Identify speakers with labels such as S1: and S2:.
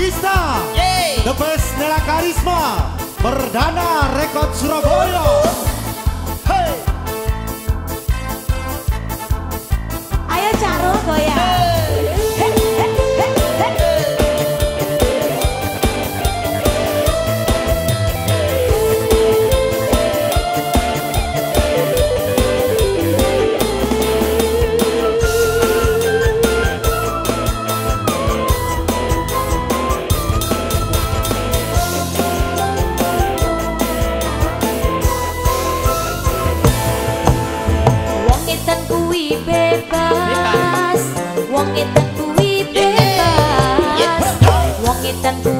S1: Gista, Yeay. The Best Nela Karisma, Perdana Rekod Surabaya.
S2: and